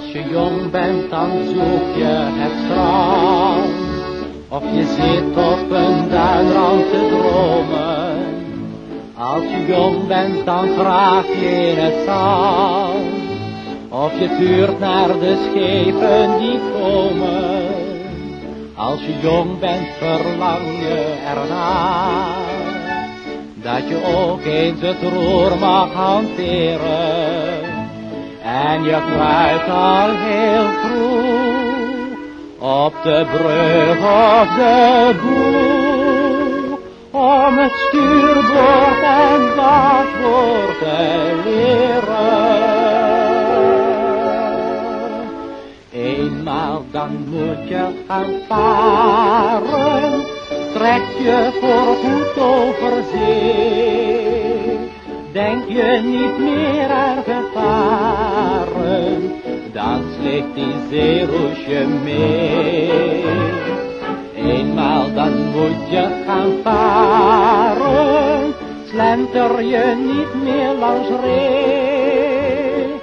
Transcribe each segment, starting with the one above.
Als je jong bent, dan zoek je het strand. Of je zit op een duinrand te dromen. Als je jong bent, dan graaf je in het zand. Of je tuurt naar de schepen die komen. Als je jong bent, verlang je ernaar. Dat je ook eens het roer mag hanteren en je kruipt al heel vroeg op de brug of de boeg. Om het stuurboord en bakboord te leren. Eenmaal dan moet je gaan varen, trek je voor goed over zee. Denk je niet meer aan gevaren, dan sleept die zeeroesje mee. Eenmaal dan moet je gaan varen, slenter je niet meer langs ree.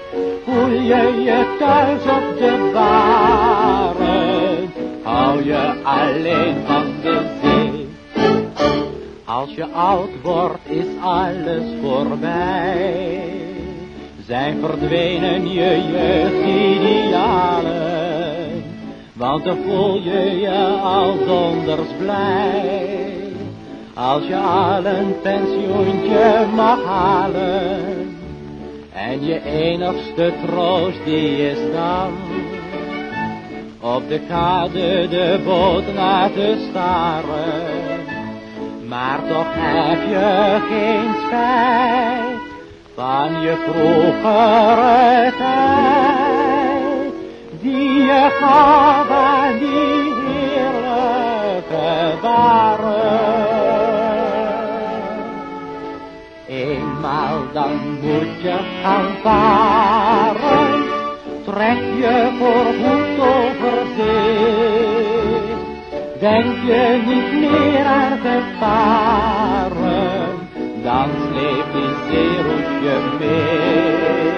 Voel je je thuis op de baren, hou je alleen van. Als je oud wordt is alles voorbij. Zijn verdwenen je jeugdidealen. Want dan voel je je al donders blij. Als je al een pensioentje mag halen. En je enigste troost die is dan. Op de kade de boot te staren maar toch heb je geen spijt van je vroegere tijd, die je gaf aan die heerlijke waren. Eenmaal dan moet je gaan varen, Denk je niet meer aan gevaren, dan sleept die zeeroesje mee.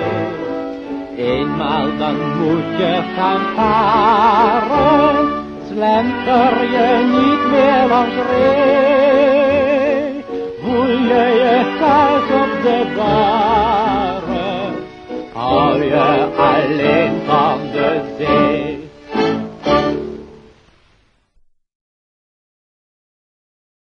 Eenmaal dan moet je gaan varen, slenter je niet meer langs ree. Voel je je thuis op de baren, hou je alleen van de zee.